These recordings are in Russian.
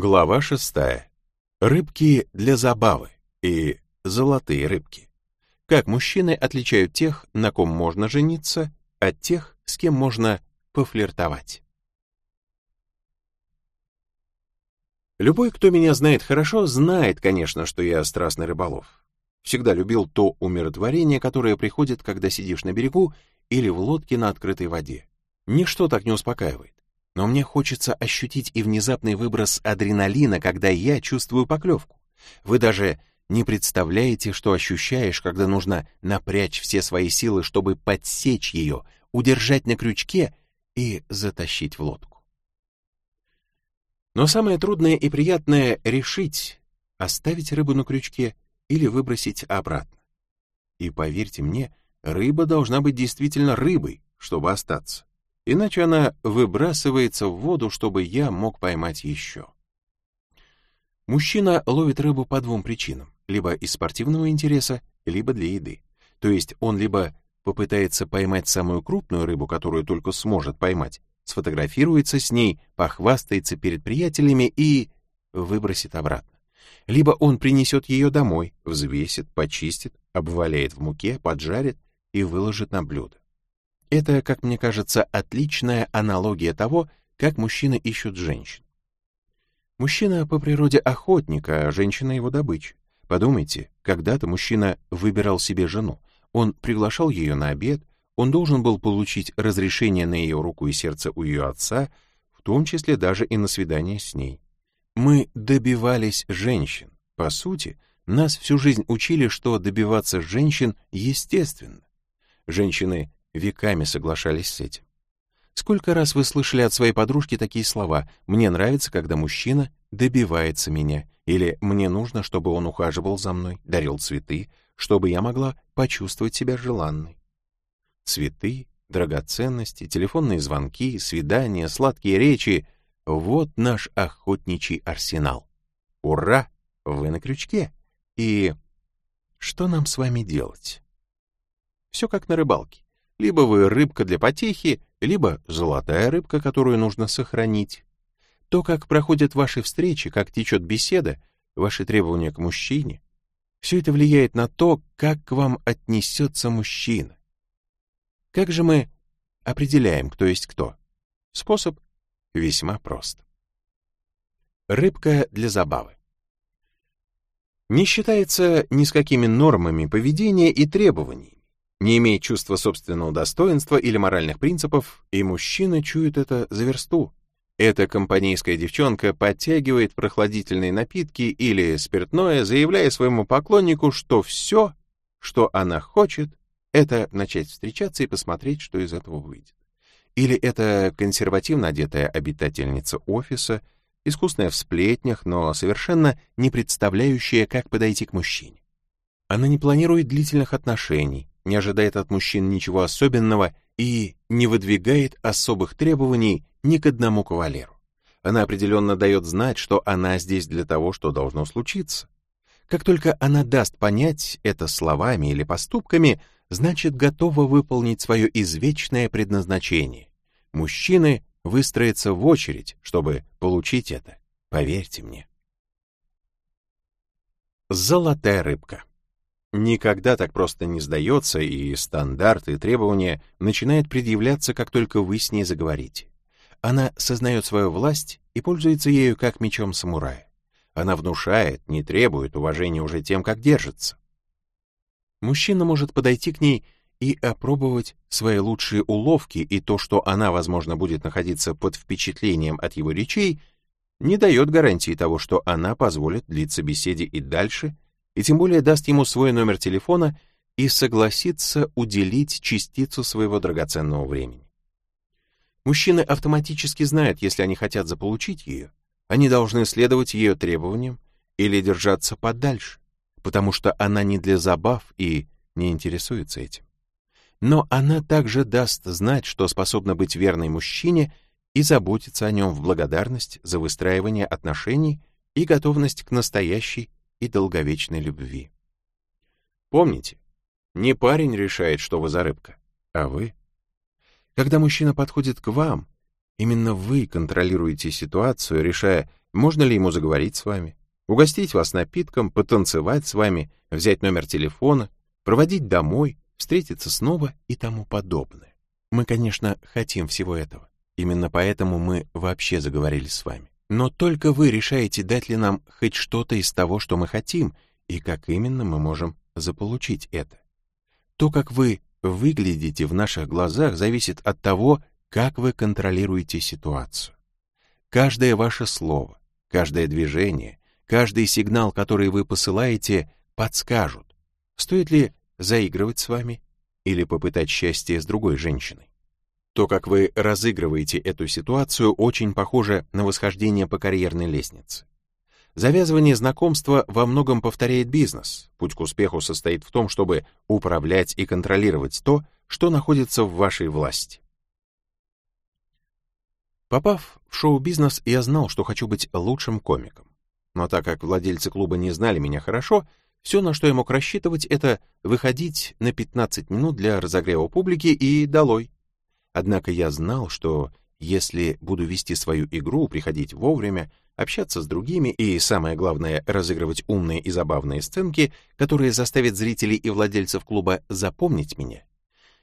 Глава шестая. Рыбки для забавы и золотые рыбки. Как мужчины отличают тех, на ком можно жениться, от тех, с кем можно пофлиртовать. Любой, кто меня знает хорошо, знает, конечно, что я страстный рыболов. Всегда любил то умиротворение, которое приходит, когда сидишь на берегу или в лодке на открытой воде. Ничто так не успокаивает. Но мне хочется ощутить и внезапный выброс адреналина, когда я чувствую поклевку. Вы даже не представляете, что ощущаешь, когда нужно напрячь все свои силы, чтобы подсечь ее, удержать на крючке и затащить в лодку. Но самое трудное и приятное — решить, оставить рыбу на крючке или выбросить обратно. И поверьте мне, рыба должна быть действительно рыбой, чтобы остаться иначе она выбрасывается в воду, чтобы я мог поймать еще. Мужчина ловит рыбу по двум причинам, либо из спортивного интереса, либо для еды. То есть он либо попытается поймать самую крупную рыбу, которую только сможет поймать, сфотографируется с ней, похвастается перед приятелями и выбросит обратно. Либо он принесет ее домой, взвесит, почистит, обваляет в муке, поджарит и выложит на блюдо. Это, как мне кажется, отличная аналогия того, как мужчины ищут женщин. Мужчина по природе охотник, а женщина его добыча. Подумайте, когда-то мужчина выбирал себе жену. Он приглашал ее на обед, он должен был получить разрешение на ее руку и сердце у ее отца, в том числе даже и на свидание с ней. Мы добивались женщин. По сути, нас всю жизнь учили, что добиваться женщин естественно. Женщины веками соглашались с этим. Сколько раз вы слышали от своей подружки такие слова «мне нравится, когда мужчина добивается меня» или «мне нужно, чтобы он ухаживал за мной, дарил цветы, чтобы я могла почувствовать себя желанной». Цветы, драгоценности, телефонные звонки, свидания, сладкие речи — вот наш охотничий арсенал. Ура! Вы на крючке. И что нам с вами делать? Все как на рыбалке. Либо вы рыбка для потехи, либо золотая рыбка, которую нужно сохранить. То, как проходят ваши встречи, как течет беседа, ваши требования к мужчине, все это влияет на то, как к вам отнесется мужчина. Как же мы определяем, кто есть кто? Способ весьма прост. Рыбка для забавы. Не считается ни с какими нормами поведения и требований, не имеет чувства собственного достоинства или моральных принципов, и мужчина чует это за версту. Эта компанейская девчонка подтягивает прохладительные напитки или спиртное, заявляя своему поклоннику, что все, что она хочет, это начать встречаться и посмотреть, что из этого выйдет. Или это консервативно одетая обитательница офиса, искусная в сплетнях, но совершенно не представляющая, как подойти к мужчине. Она не планирует длительных отношений, не ожидает от мужчин ничего особенного и не выдвигает особых требований ни к одному кавалеру. Она определенно дает знать, что она здесь для того, что должно случиться. Как только она даст понять это словами или поступками, значит готова выполнить свое извечное предназначение. Мужчины выстроятся в очередь, чтобы получить это. Поверьте мне. Золотая рыбка никогда так просто не сдается, и стандарты требования начинают предъявляться, как только вы с ней заговорите. Она сознает свою власть и пользуется ею как мечом самурая. Она внушает, не требует уважения уже тем, как держится. Мужчина может подойти к ней и опробовать свои лучшие уловки, и то, что она, возможно, будет находиться под впечатлением от его речей, не дает гарантии того, что она позволит длиться беседе и дальше — и тем более даст ему свой номер телефона и согласится уделить частицу своего драгоценного времени. Мужчины автоматически знают, если они хотят заполучить ее, они должны следовать ее требованиям или держаться подальше, потому что она не для забав и не интересуется этим. Но она также даст знать, что способна быть верной мужчине и заботиться о нем в благодарность за выстраивание отношений и готовность к настоящей и долговечной любви. Помните, не парень решает, что вы за рыбка, а вы. Когда мужчина подходит к вам, Именно вы контролируете ситуацию, решая, можно ли ему заговорить с вами, угостить вас напитком, потанцевать с вами, взять номер телефона, проводить домой, встретиться снова и тому подобное. Мы, конечно, хотим всего этого. Именно поэтому мы вообще заговорили с вами. Но только вы решаете, дать ли нам хоть что-то из того, что мы хотим, и как именно мы можем заполучить это. То, как вы выглядите в наших глазах, зависит от того, как вы контролируете ситуацию. Каждое ваше слово, каждое движение, каждый сигнал, который вы посылаете, подскажут, стоит ли заигрывать с вами или попытать счастье с другой женщиной. То, как вы разыгрываете эту ситуацию, очень похоже на восхождение по карьерной лестнице. Завязывание знакомства во многом повторяет бизнес. Путь к успеху состоит в том, чтобы управлять и контролировать то, что находится в вашей власти. Попав в шоу-бизнес, я знал, что хочу быть лучшим комиком. Но так как владельцы клуба не знали меня хорошо, все, на что я мог рассчитывать, это выходить на 15 минут для разогрева публики и долой. Однако я знал, что если буду вести свою игру, приходить вовремя, общаться с другими и, самое главное, разыгрывать умные и забавные сценки, которые заставят зрителей и владельцев клуба запомнить меня,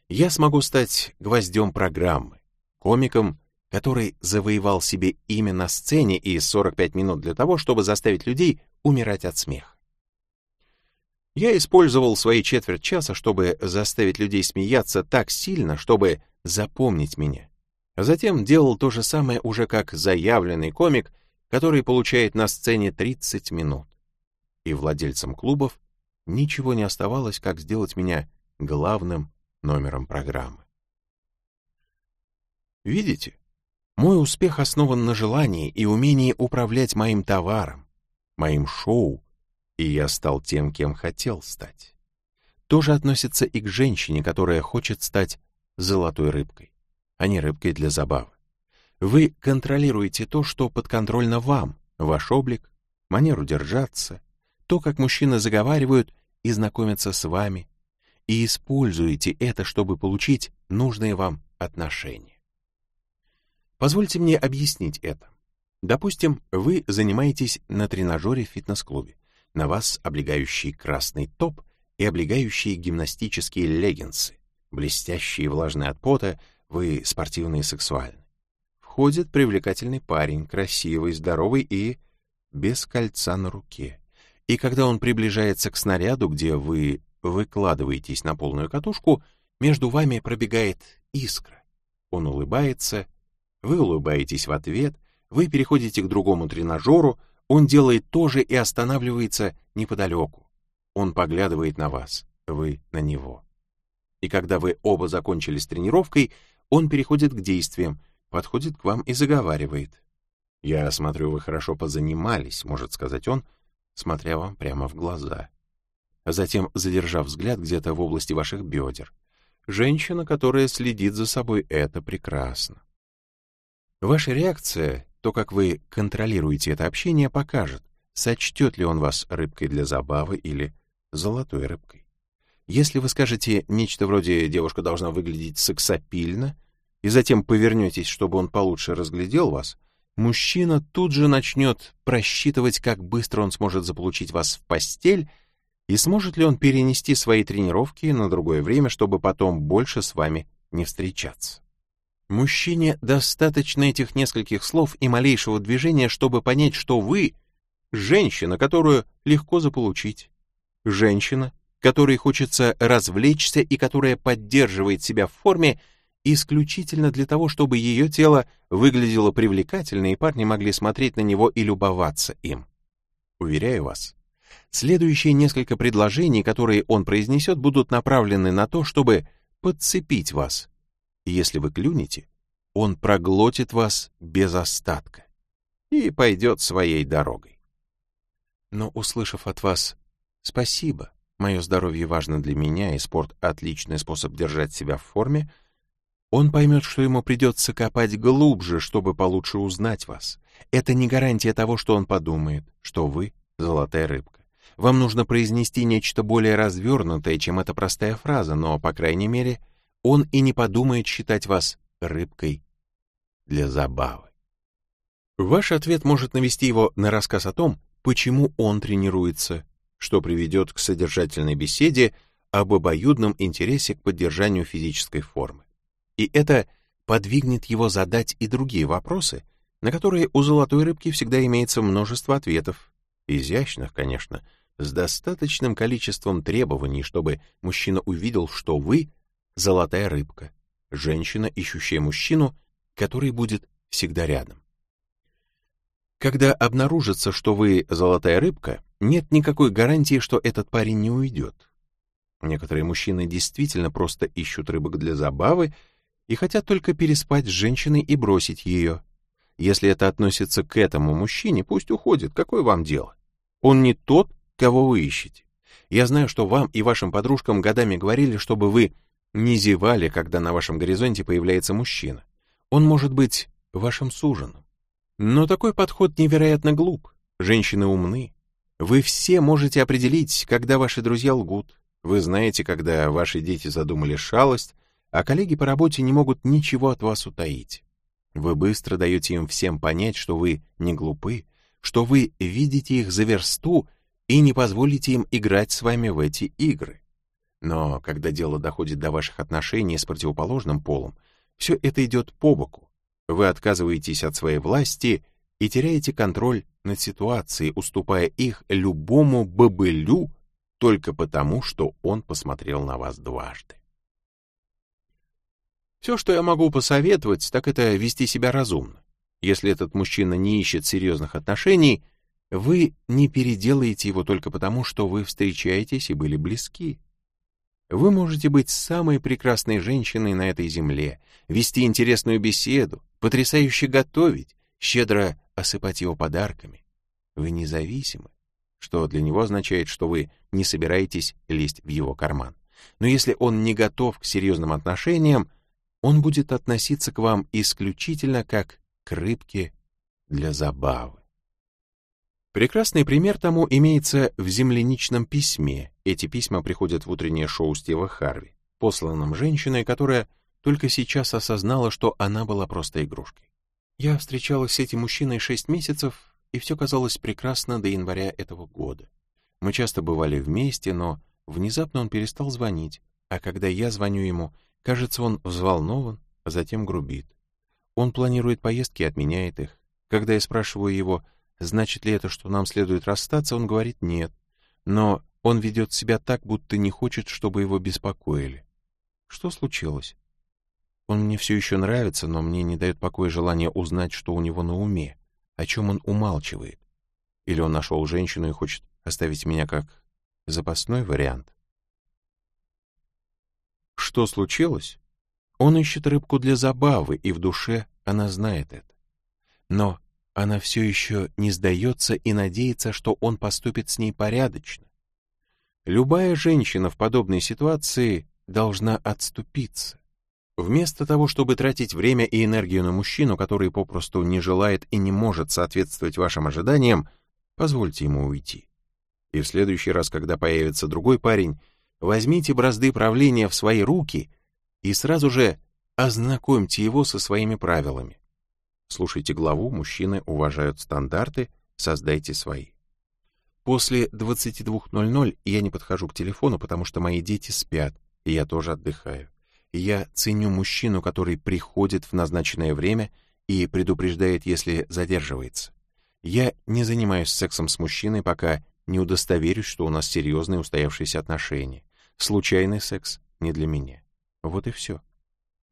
я смогу стать гвоздем программы, комиком, который завоевал себе имя на сцене и 45 минут для того, чтобы заставить людей умирать от смеха. Я использовал свои четверть часа, чтобы заставить людей смеяться так сильно, чтобы запомнить меня. Затем делал то же самое уже как заявленный комик, который получает на сцене 30 минут. И владельцам клубов ничего не оставалось, как сделать меня главным номером программы. Видите? Мой успех основан на желании и умении управлять моим товаром, моим шоу, и я стал тем, кем хотел стать. То же относится и к женщине, которая хочет стать золотой рыбкой, а не рыбкой для забавы. Вы контролируете то, что подконтрольно вам, ваш облик, манеру держаться, то, как мужчины заговаривают и знакомятся с вами, и используете это, чтобы получить нужные вам отношения. Позвольте мне объяснить это. Допустим, вы занимаетесь на тренажере в фитнес-клубе. На вас облегающий красный топ и облегающие гимнастические леггинсы. Блестящие влажные от пота, вы спортивный и сексуальный. Входит привлекательный парень, красивый, здоровый и без кольца на руке. И когда он приближается к снаряду, где вы выкладываетесь на полную катушку, между вами пробегает искра. Он улыбается, вы улыбаетесь в ответ, вы переходите к другому тренажеру, он делает то же и останавливается неподалеку. Он поглядывает на вас, вы на него. И когда вы оба закончили с тренировкой, он переходит к действиям, подходит к вам и заговаривает. «Я смотрю, вы хорошо позанимались», — может сказать он, смотря вам прямо в глаза. Затем, задержав взгляд где-то в области ваших бедер. Женщина, которая следит за собой, это прекрасно. Ваша реакция, то, как вы контролируете это общение, покажет, сочтет ли он вас рыбкой для забавы или золотой рыбкой. Если вы скажете нечто вроде «девушка должна выглядеть сексапильно», и затем повернетесь, чтобы он получше разглядел вас, мужчина тут же начнет просчитывать, как быстро он сможет заполучить вас в постель и сможет ли он перенести свои тренировки на другое время, чтобы потом больше с вами не встречаться. Мужчине достаточно этих нескольких слов и малейшего движения, чтобы понять, что вы — женщина, которую легко заполучить. Женщина, которой хочется развлечься и которая поддерживает себя в форме исключительно для того, чтобы ее тело выглядело привлекательно и парни могли смотреть на него и любоваться им. Уверяю вас, следующие несколько предложений, которые он произнесет, будут направлены на то, чтобы подцепить вас если вы клюнете, он проглотит вас без остатка и пойдет своей дорогой. Но, услышав от вас «спасибо, мое здоровье важно для меня, и спорт — отличный способ держать себя в форме», он поймет, что ему придется копать глубже, чтобы получше узнать вас. Это не гарантия того, что он подумает, что вы — золотая рыбка. Вам нужно произнести нечто более развернутое, чем эта простая фраза, но, по крайней мере, — он и не подумает считать вас рыбкой для забавы. Ваш ответ может навести его на рассказ о том, почему он тренируется, что приведет к содержательной беседе об обоюдном интересе к поддержанию физической формы. И это подвигнет его задать и другие вопросы, на которые у золотой рыбки всегда имеется множество ответов, изящных, конечно, с достаточным количеством требований, чтобы мужчина увидел, что вы — золотая рыбка, женщина, ищущая мужчину, который будет всегда рядом. Когда обнаружится, что вы золотая рыбка, нет никакой гарантии, что этот парень не уйдет. Некоторые мужчины действительно просто ищут рыбок для забавы и хотят только переспать с женщиной и бросить ее. Если это относится к этому мужчине, пусть уходит, какое вам дело? Он не тот, кого вы ищете. Я знаю, что вам и вашим подружкам годами говорили, чтобы вы не зевали, когда на вашем горизонте появляется мужчина. Он может быть вашим суженым. Но такой подход невероятно глуп. Женщины умны. Вы все можете определить, когда ваши друзья лгут. Вы знаете, когда ваши дети задумали шалость, а коллеги по работе не могут ничего от вас утаить. Вы быстро даете им всем понять, что вы не глупы, что вы видите их за версту и не позволите им играть с вами в эти игры. Но когда дело доходит до ваших отношений с противоположным полом, все это идет по боку. Вы отказываетесь от своей власти и теряете контроль над ситуацией, уступая их любому бобылю только потому, что он посмотрел на вас дважды. Все, что я могу посоветовать, так это вести себя разумно. Если этот мужчина не ищет серьезных отношений, вы не переделаете его только потому, что вы встречаетесь и были близки. Вы можете быть самой прекрасной женщиной на этой земле, вести интересную беседу, потрясающе готовить, щедро осыпать его подарками. Вы независимы, что для него означает, что вы не собираетесь лезть в его карман. Но если он не готов к серьезным отношениям, он будет относиться к вам исключительно как к рыбке для забавы. Прекрасный пример тому имеется в земляничном письме. Эти письма приходят в утреннее шоу Стива Харви, посланном женщиной, которая только сейчас осознала, что она была просто игрушкой. Я встречалась с этим мужчиной шесть месяцев, и все казалось прекрасно до января этого года. Мы часто бывали вместе, но внезапно он перестал звонить, а когда я звоню ему, кажется, он взволнован, а затем грубит. Он планирует поездки и отменяет их. Когда я спрашиваю его, Значит ли это, что нам следует расстаться, он говорит нет. Но он ведет себя так, будто не хочет, чтобы его беспокоили. Что случилось? Он мне все еще нравится, но мне не дает покоя желание узнать, что у него на уме, о чем он умалчивает. Или он нашел женщину и хочет оставить меня как запасной вариант. Что случилось? Он ищет рыбку для забавы, и в душе она знает это. Но она все еще не сдается и надеется, что он поступит с ней порядочно. Любая женщина в подобной ситуации должна отступиться. Вместо того, чтобы тратить время и энергию на мужчину, который попросту не желает и не может соответствовать вашим ожиданиям, позвольте ему уйти. И в следующий раз, когда появится другой парень, возьмите бразды правления в свои руки и сразу же ознакомьте его со своими правилами. Слушайте главу «Мужчины уважают стандарты, создайте свои». После 22.00 я не подхожу к телефону, потому что мои дети спят, и я тоже отдыхаю. Я ценю мужчину, который приходит в назначенное время и предупреждает, если задерживается. Я не занимаюсь сексом с мужчиной, пока не удостоверюсь, что у нас серьезные устоявшиеся отношения. Случайный секс не для меня. Вот и все.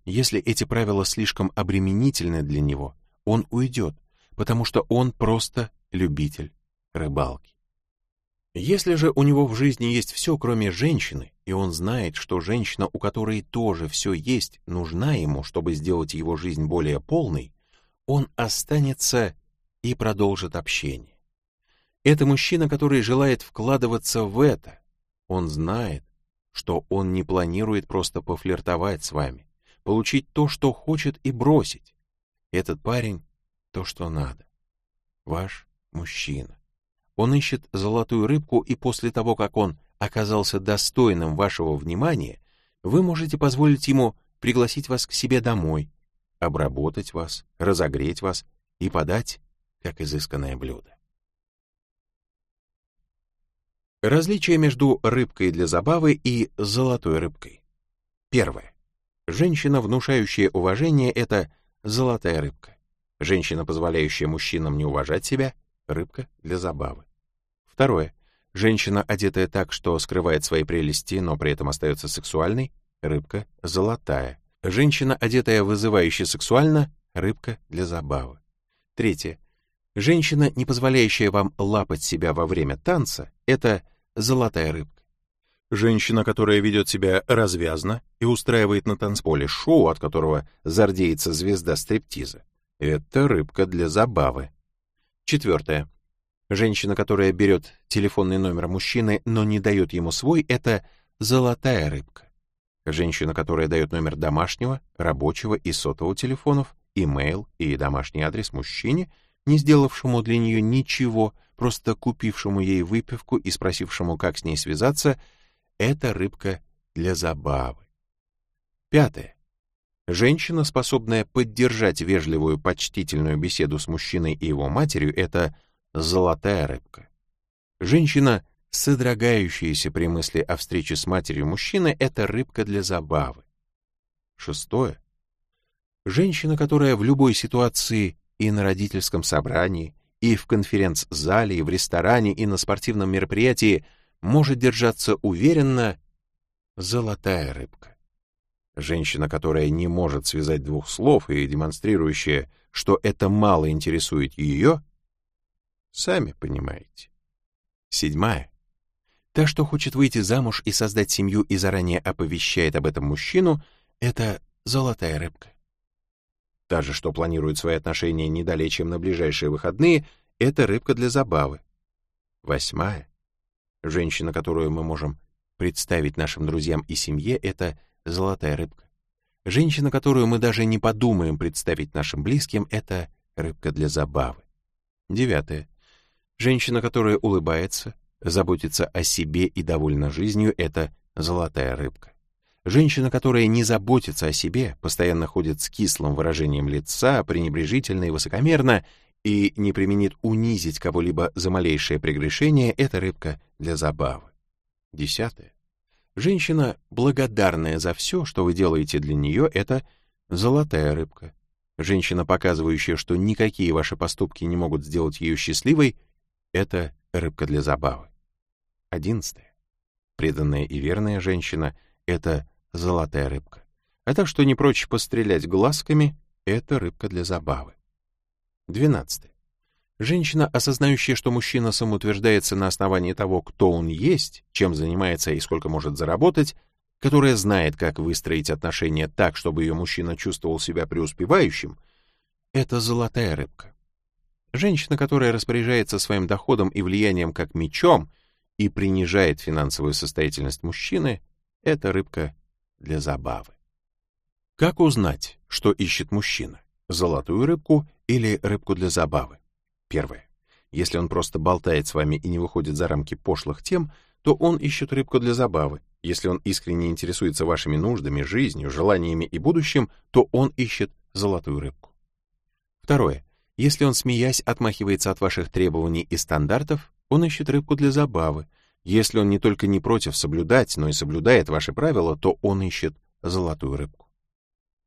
Если эти правила слишком обременительны для него, он уйдет, потому что он просто любитель рыбалки. Если же у него в жизни есть все, кроме женщины, и он знает, что женщина, у которой тоже все есть, нужна ему, чтобы сделать его жизнь более полной, он останется и продолжит общение. Это мужчина, который желает вкладываться в это. Он знает, что он не планирует просто пофлиртовать с вами, получить то, что хочет, и бросить. Этот парень — то, что надо. Ваш мужчина. Он ищет золотую рыбку, и после того, как он оказался достойным вашего внимания, вы можете позволить ему пригласить вас к себе домой, обработать вас, разогреть вас и подать как изысканное блюдо. Различие между рыбкой для забавы и золотой рыбкой. Первое. Женщина, внушающая уважение, это золотая рыбка. Женщина, позволяющая мужчинам не уважать себя, рыбка для забавы. Второе. Женщина, одетая так, что скрывает свои прелести, но при этом остается сексуальной, рыбка золотая. Женщина, одетая вызывающе сексуально, рыбка для забавы. Третье. Женщина, не позволяющая вам лапать себя во время танца, это золотая рыбка. Женщина, которая ведет себя развязно и устраивает на танцполе шоу, от которого зардеется звезда стриптиза, это рыбка для забавы. Четвертое. Женщина, которая берет телефонный номер мужчины, но не дает ему свой, это золотая рыбка. Женщина, которая дает номер домашнего, рабочего и сотового телефонов, имейл и домашний адрес мужчине, не сделавшему для нее ничего, просто купившему ей выпивку и спросившему, как с ней связаться, это рыбка для забавы. Пятое. Женщина, способная поддержать вежливую, почтительную беседу с мужчиной и его матерью, это золотая рыбка. Женщина, содрогающаяся при мысли о встрече с матерью мужчины, это рыбка для забавы. Шестое. Женщина, которая в любой ситуации и на родительском собрании, и в конференц-зале, и в ресторане, и на спортивном мероприятии может держаться уверенно, золотая рыбка. Женщина, которая не может связать двух слов и демонстрирующая, что это мало интересует ее, Сами понимаете. Седьмая. Та, что хочет выйти замуж и создать семью и заранее оповещает об этом мужчину, это золотая рыбка. Та же, что планирует свои отношения не далее, чем на ближайшие выходные, это рыбка для забавы. Восьмая. Женщина, которую мы можем представить нашим друзьям и семье, это золотая рыбка. Женщина, которую мы даже не подумаем представить нашим близким, это рыбка для забавы. Девятое. Женщина, которая улыбается, заботится о себе и довольна жизнью, это золотая рыбка. Женщина, которая не заботится о себе, постоянно ходит с кислым выражением лица, пренебрежительно и высокомерно, и не применит унизить кого-либо за малейшее прегрешение, это рыбка для забавы. Десятое. Женщина, благодарная за все, что вы делаете для нее, это золотая рыбка. Женщина, показывающая, что никакие ваши поступки не могут сделать ее счастливой, это рыбка для забавы. Одиннадцатое. Преданная и верная женщина — это золотая рыбка. А так что не прочь пострелять глазками — это рыбка для забавы. Двенадцатое. Женщина, осознающая, что мужчина самоутверждается на основании того, кто он есть, чем занимается и сколько может заработать, которая знает, как выстроить отношения так, чтобы ее мужчина чувствовал себя преуспевающим, это золотая рыбка. Женщина, которая распоряжается своим доходом и влиянием как мечом и принижает финансовую состоятельность мужчины, это рыбка для забавы. Как узнать, что ищет мужчина? Золотую рыбку или рыбку для забавы? Первое. Если он просто болтает с вами и не выходит за рамки пошлых тем, то он ищет рыбку для забавы. Если он искренне интересуется вашими нуждами, жизнью, желаниями и будущим, то он ищет золотую рыбку. Второе. Если он, смеясь, отмахивается от ваших требований и стандартов, он ищет рыбку для забавы. Если он не только не против соблюдать, но и соблюдает ваши правила, то он ищет золотую рыбку.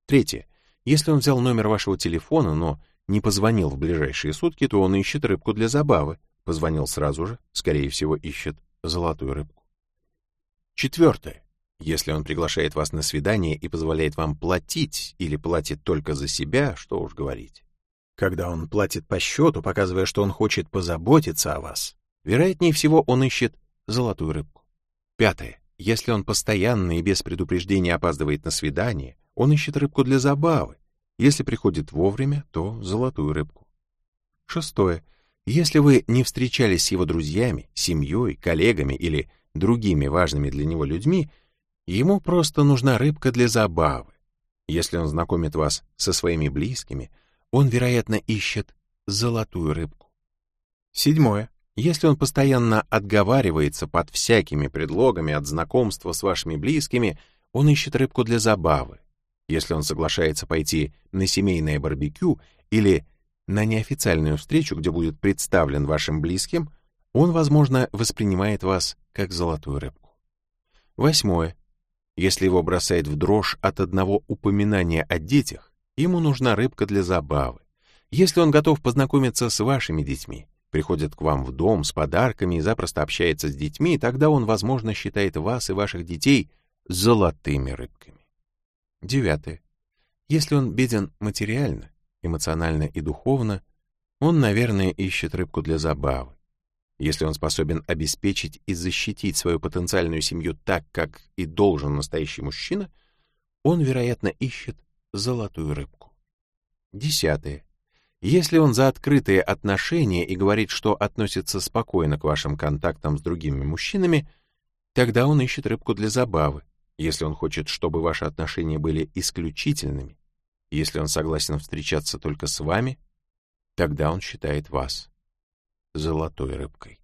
Третье. Если он взял номер вашего телефона, но не позвонил в ближайшие сутки, то он ищет рыбку для забавы. Позвонил сразу же, скорее всего, ищет золотую рыбку. Четвертое. Если он приглашает вас на свидание и позволяет вам платить или платит только за себя, что уж говорить. Когда он платит по счету, показывая, что он хочет позаботиться о вас, вероятнее всего он ищет золотую рыбку. Пятое. Если он постоянно и без предупреждения опаздывает на свидание, он ищет рыбку для забавы. Если приходит вовремя, то золотую рыбку. Шестое. Если вы не встречались с его друзьями, семьей, коллегами или другими важными для него людьми, ему просто нужна рыбка для забавы. Если он знакомит вас со своими близкими — он, вероятно, ищет золотую рыбку. Седьмое. Если он постоянно отговаривается под всякими предлогами от знакомства с вашими близкими, он ищет рыбку для забавы. Если он соглашается пойти на семейное барбекю или на неофициальную встречу, где будет представлен вашим близким, он, возможно, воспринимает вас как золотую рыбку. Восьмое. Если его бросает в дрожь от одного упоминания о детях, ему нужна рыбка для забавы. Если он готов познакомиться с вашими детьми, приходит к вам в дом с подарками и запросто общается с детьми, тогда он, возможно, считает вас и ваших детей золотыми рыбками. Девятое. Если он беден материально, эмоционально и духовно, он, наверное, ищет рыбку для забавы. Если он способен обеспечить и защитить свою потенциальную семью так, как и должен настоящий мужчина, он, вероятно, ищет золотую рыбку. Десятое. Если он за открытые отношения и говорит, что относится спокойно к вашим контактам с другими мужчинами, тогда он ищет рыбку для забавы. Если он хочет, чтобы ваши отношения были исключительными, если он согласен встречаться только с вами, тогда он считает вас золотой рыбкой.